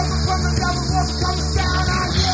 From the devil, from the sound I hear.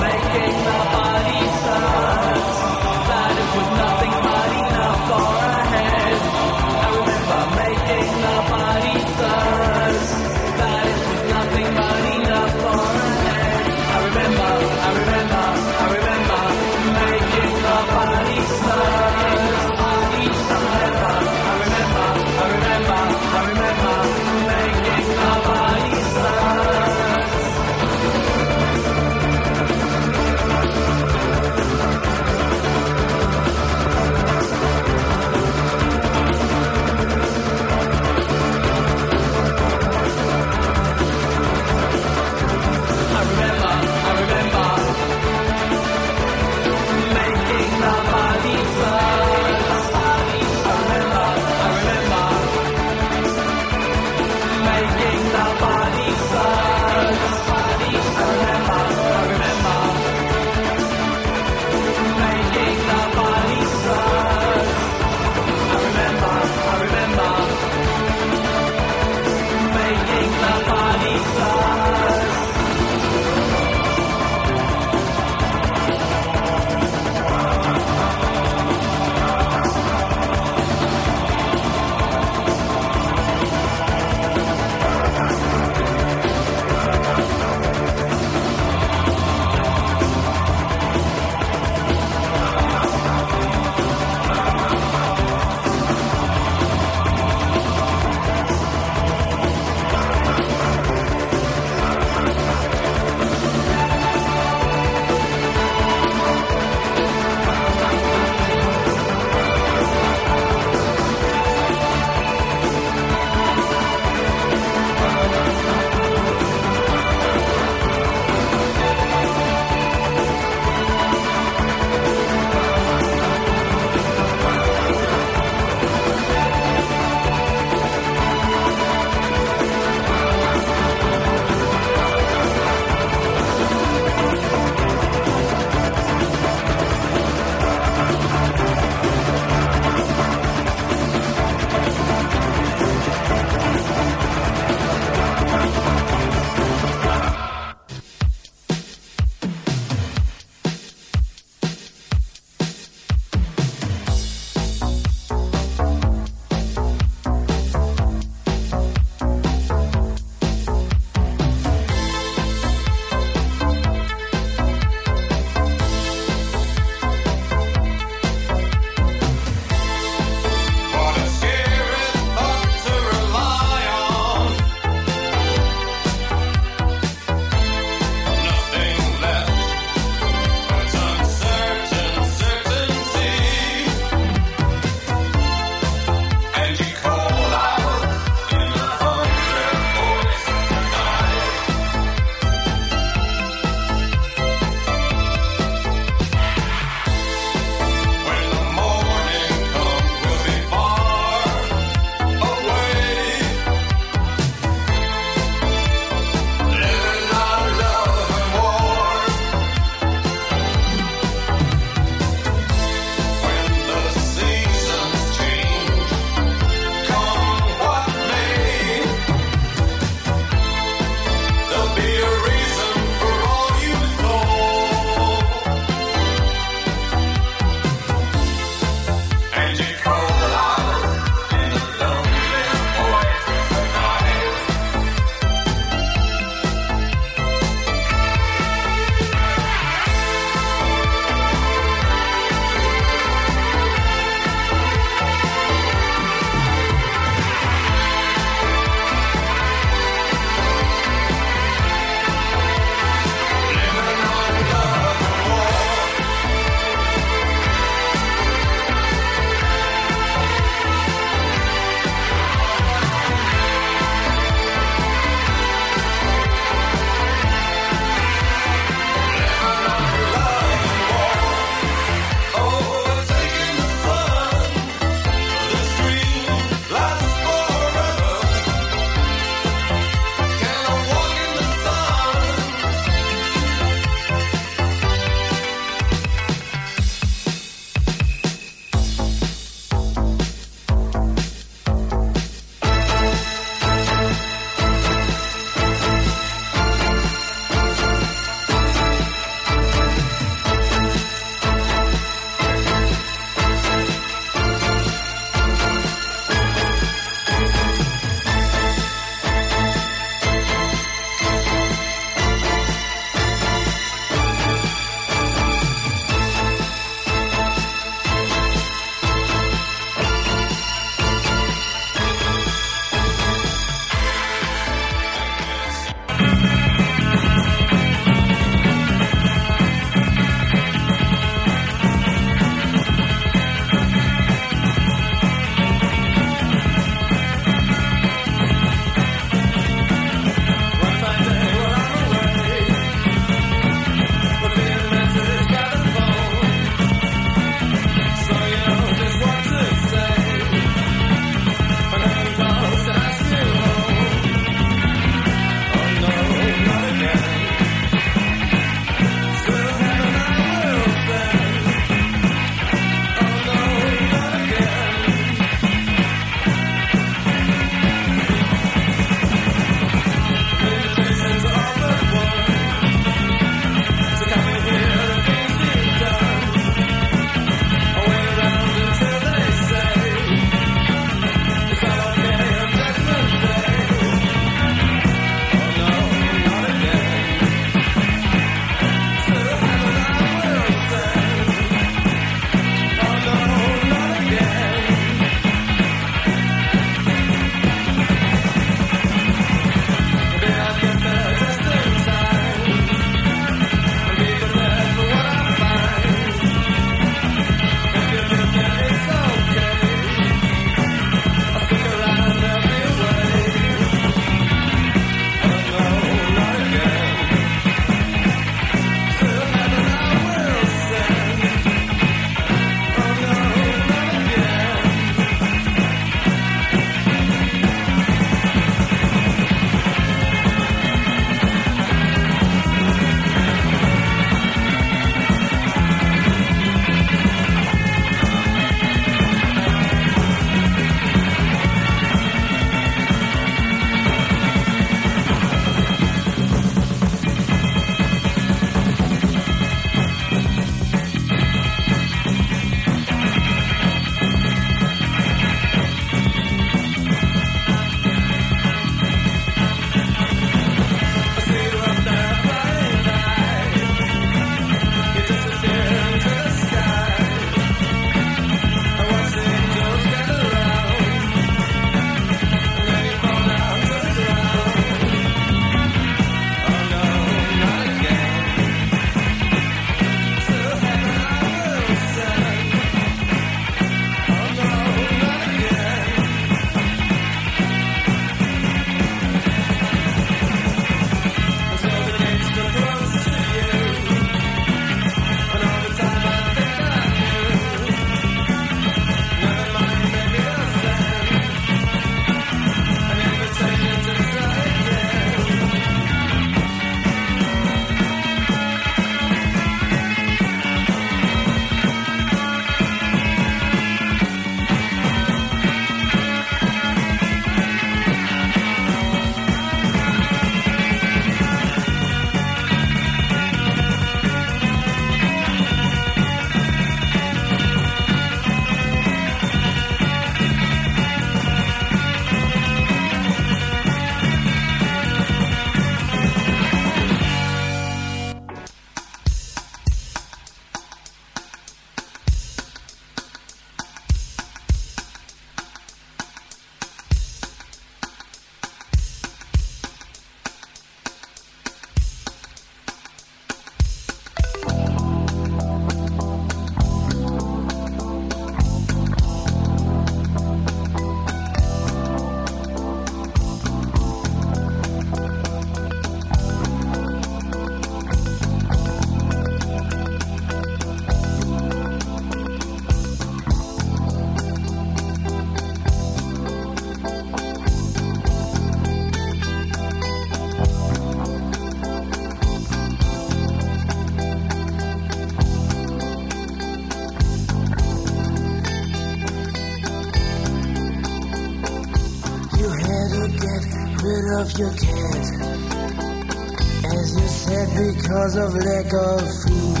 Because of lack of food.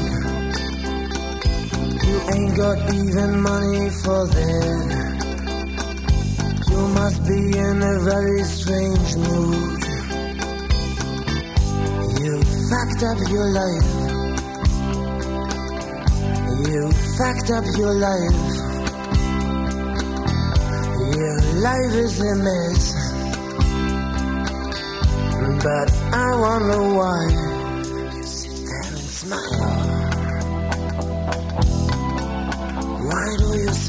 You ain't got even money for that. You must be in a very strange mood. You fucked up your life. You fucked up your life. Your life is a mess. But I wonder why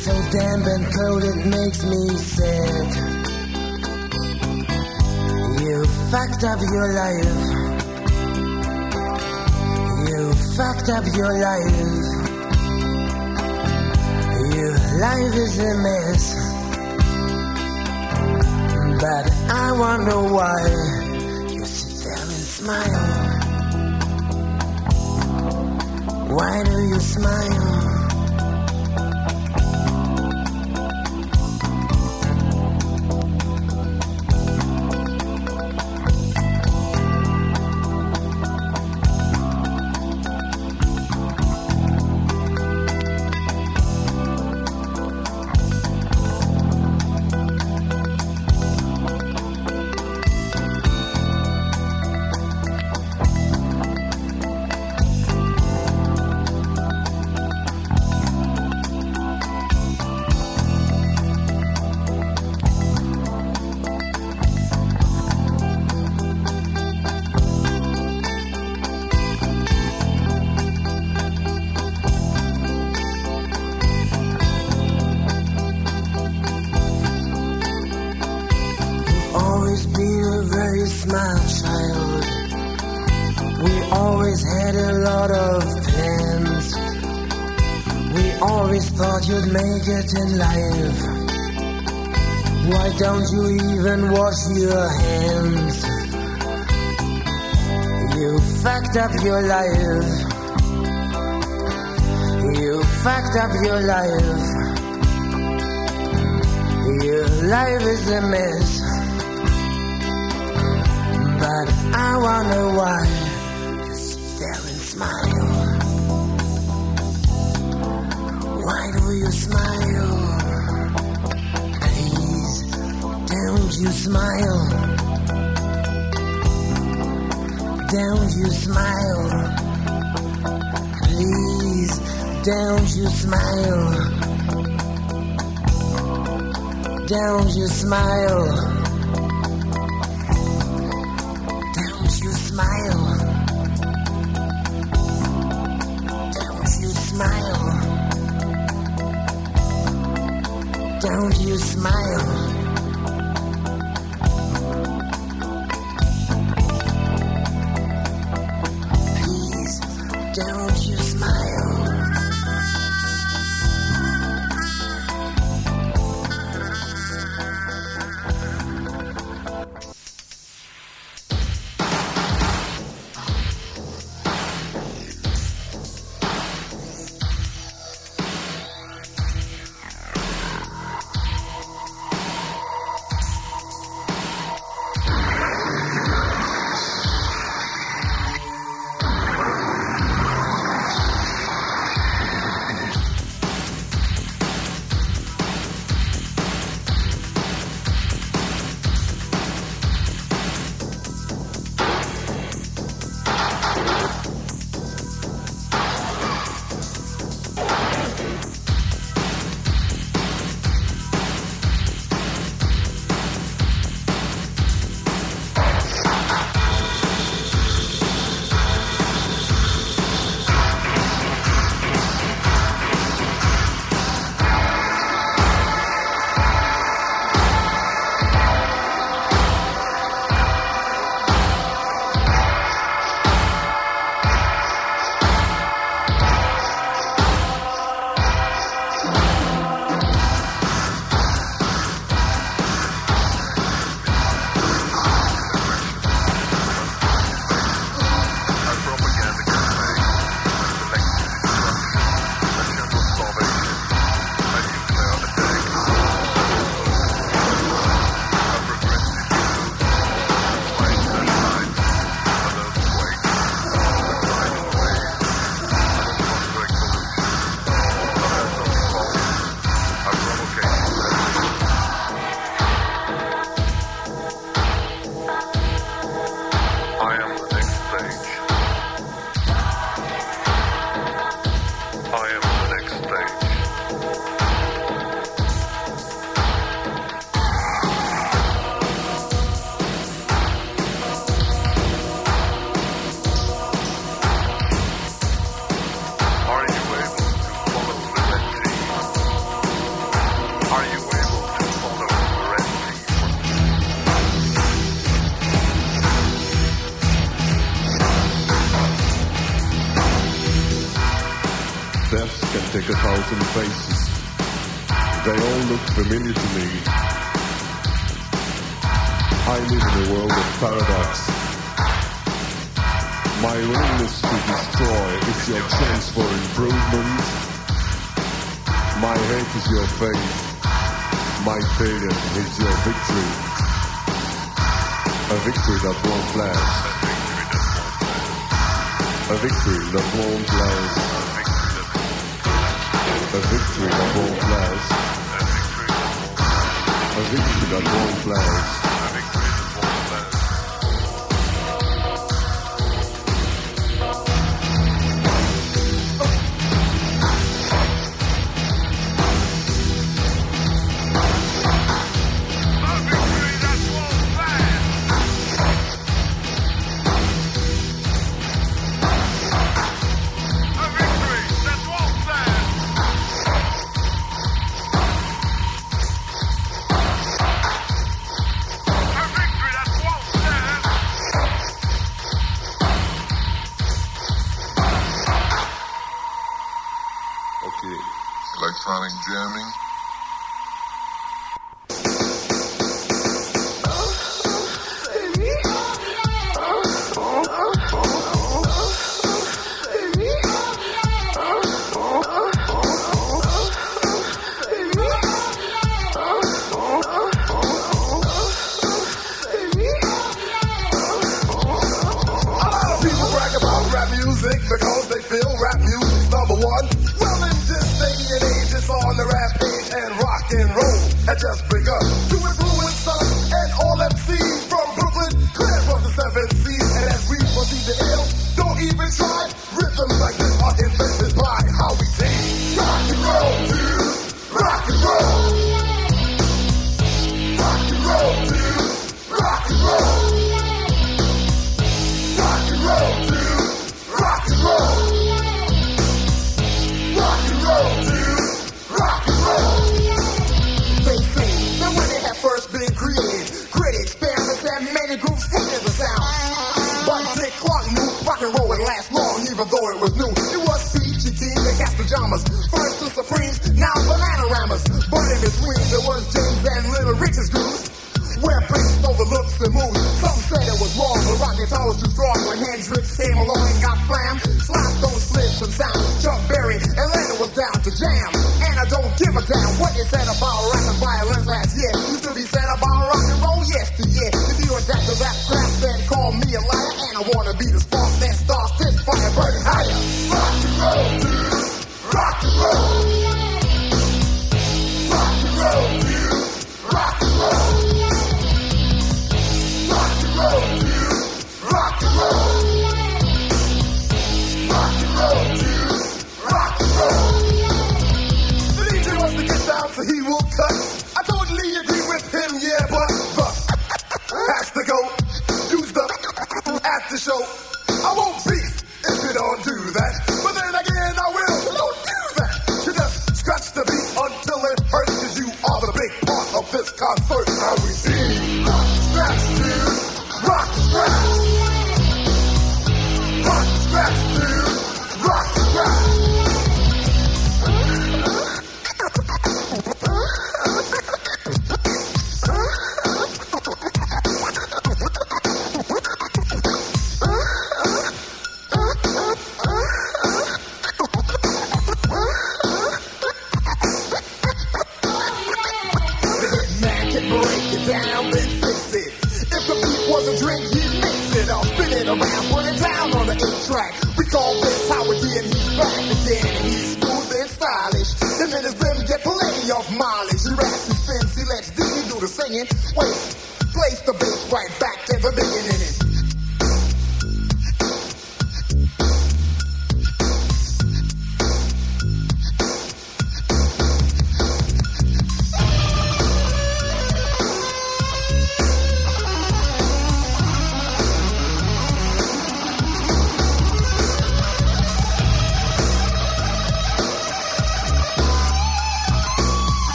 So damp and cold it makes me sad. You fucked up your life. You fucked up your life. Your life is a mess. But I wonder why you sit there and smile. Why do you smile? Smart child. We always had a lot of plans. We always thought you'd make it in life. Why don't you even wash your hands? You fucked up your life. You fucked up your life. Your life is a mess. But I wonder why you sit there and smile. Why do you smile? Please, don't you smile. Don't you smile. Please, don't you smile. Don't you smile. Don't you smile. improvement. My hate is your fate. My failure is your victory. A victory that won't last. A victory that won't last. A victory that won't last. A victory that won't last. tried. Rhythm like this are invented by how we you said about rap. after show. I won't be if you don't do that. But then again, I will. So don't do that. You just scratch the beat until it hurts, cause you are the big part of this concert. I we see.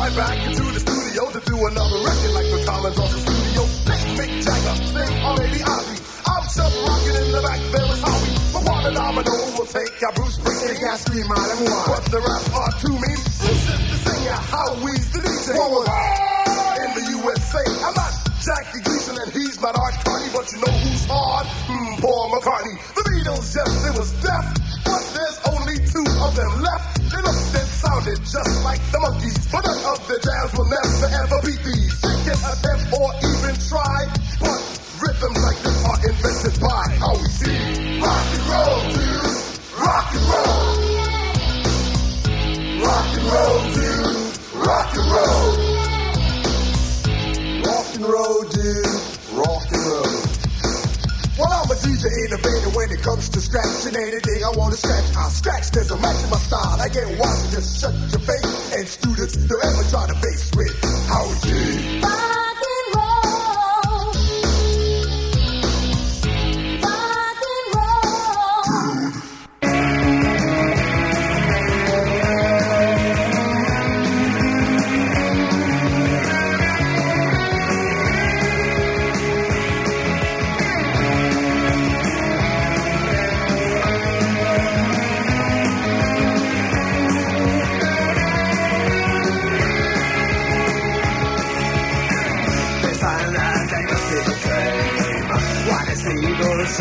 right back into the studio to do another record like the Collins on the studio. Big Mick Jagger, sing or maybe Ozzy. I'm just rocking in the back, there is Howie. But what a domino will take ya, Bruce Springsteen and scream out and why. But the raps are too mean. This is the singer, Howie's the DJ. Forward in the USA. I'm not Jackie Gleason and he's not Art Carney, but you know who's hard? Mm, Paul McCartney. The Beatles, yes, it was death, but there's only two of them left. They looked and sounded just like the Monkees the jams will never ever beat these. They can attempt or even try, but rhythms like this are invented by Howie Tee Rock and roll, dude. Rock and roll. Rock and roll, it scratching anything I want to scratch. I'll scratch, there's a match in my style. I get and just shut your face. And students don't ever try to base with Howard G. Rock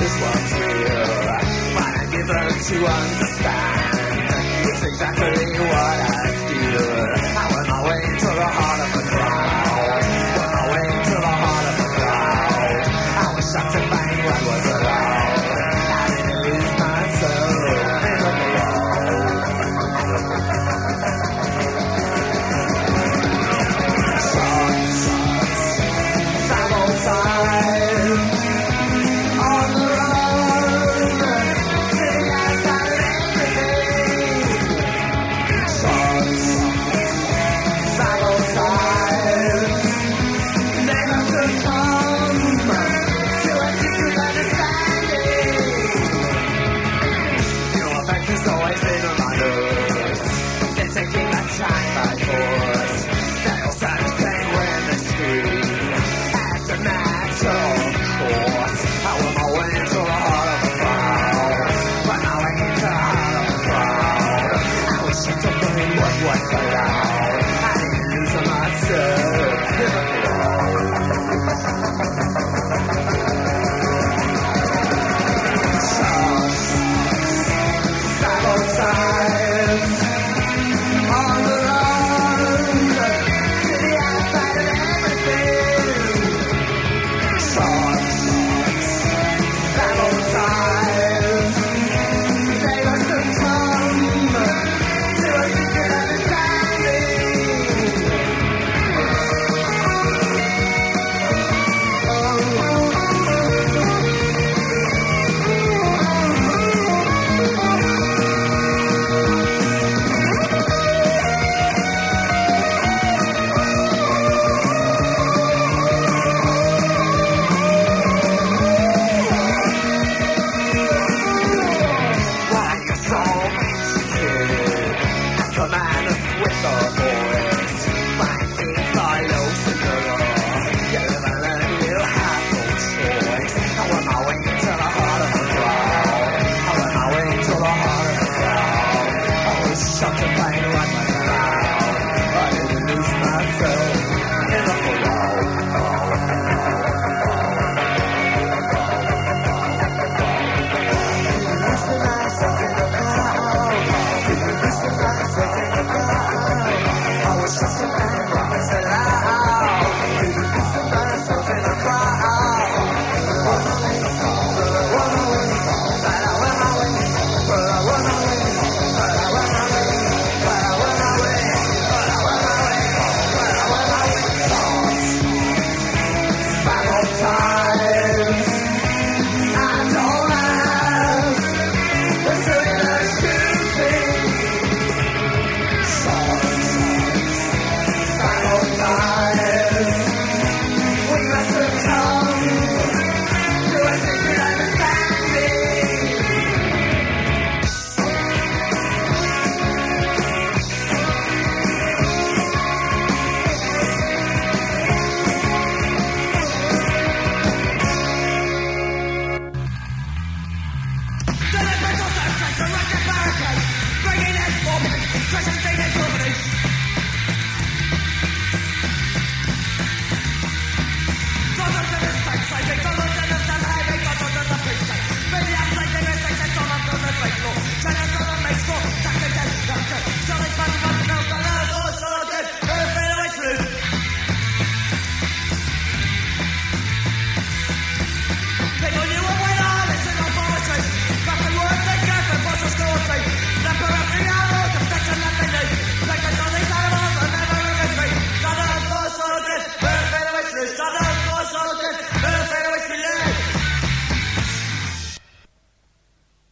is just what's real. What I'm uh, given to understand